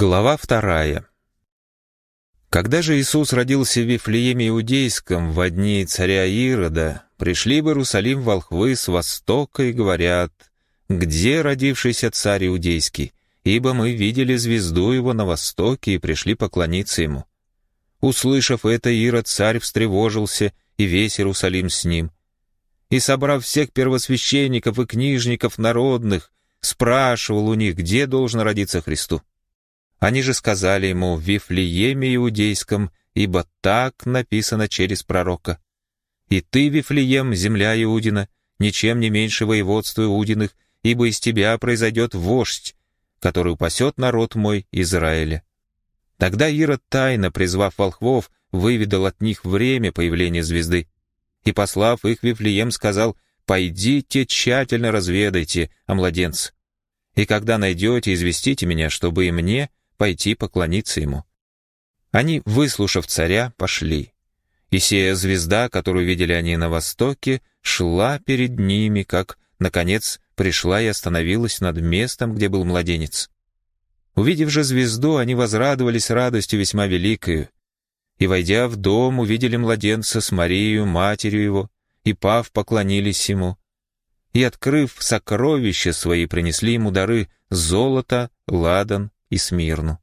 Глава вторая. Когда же Иисус родился в Вифлееме Иудейском в дни царя Ирода, пришли в Иерусалим волхвы с востока и говорят, «Где родившийся царь Иудейский? Ибо мы видели звезду его на востоке и пришли поклониться ему». Услышав это, Ирод царь встревожился, и весь Иерусалим с ним. И, собрав всех первосвященников и книжников народных, спрашивал у них, где должен родиться Христу. Они же сказали ему в Вифлееме Иудейском, ибо так написано через пророка. «И ты, Вифлеем, земля Иудина, ничем не меньше воеводства Иудиных, ибо из тебя произойдет вождь, который упасет народ мой Израиля». Тогда Ирод, тайно призвав волхвов, выведал от них время появления звезды. И, послав их, Вифлеем сказал, «Пойдите, тщательно разведайте о младенце. И когда найдете, известите меня, чтобы и мне пойти поклониться ему. Они, выслушав царя, пошли. И сея звезда, которую видели они на востоке, шла перед ними, как, наконец, пришла и остановилась над местом, где был младенец. Увидев же звезду, они возрадовались радостью весьма великою. И, войдя в дом, увидели младенца с Марией, матерью его, и, пав, поклонились ему. И, открыв сокровища свои, принесли ему дары золото, ладан и Смирну.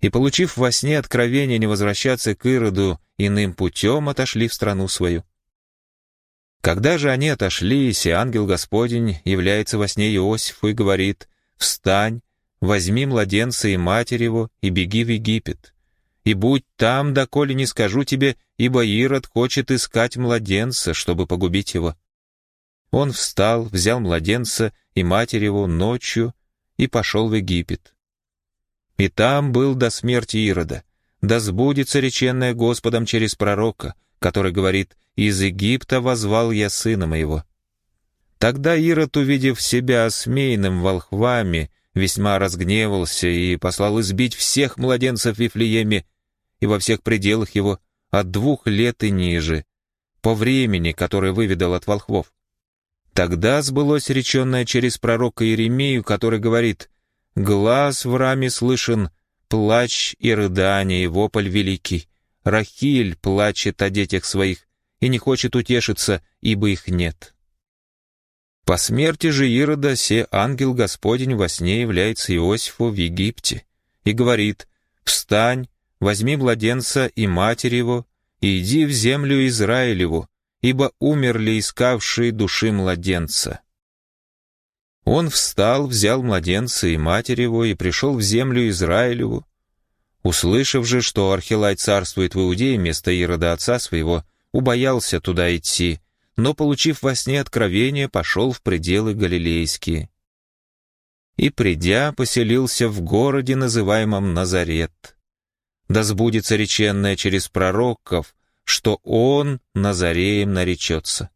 И, получив во сне откровение не возвращаться к Ироду, иным путем отошли в страну свою. Когда же они отошли, и ангел Господень является во сне Иосифу и говорит, «Встань, возьми младенца и матерь его, и беги в Египет, и будь там, доколе не скажу тебе, ибо Ирод хочет искать младенца, чтобы погубить его». Он встал, взял младенца и матерь его ночью и пошел в Египет. И там был до смерти Ирода. Да сбудется реченное Господом через пророка, который говорит «Из Египта возвал я сына моего». Тогда Ирод, увидев себя осмеянным волхвами, весьма разгневался и послал избить всех младенцев в Вифлееме и во всех пределах его от двух лет и ниже, по времени, которое выведал от волхвов. Тогда сбылось реченное через пророка Иеремию, который говорит «Глаз в раме слышен, плач и рыдание, и вопль великий. Рахиль плачет о детях своих и не хочет утешиться, ибо их нет». По смерти же Ирода се ангел Господень во сне является Иосифу в Египте и говорит «Встань, возьми младенца и матерь его, и иди в землю Израилеву, ибо умерли искавшие души младенца. Он встал, взял младенца и матерь его, и пришел в землю Израилеву. Услышав же, что Архилай царствует в Иудее вместо Ирода отца своего, убоялся туда идти, но, получив во сне откровение, пошел в пределы Галилейские. И, придя, поселился в городе, называемом Назарет. Да сбудется реченное через пророков, что он Назареем наречется.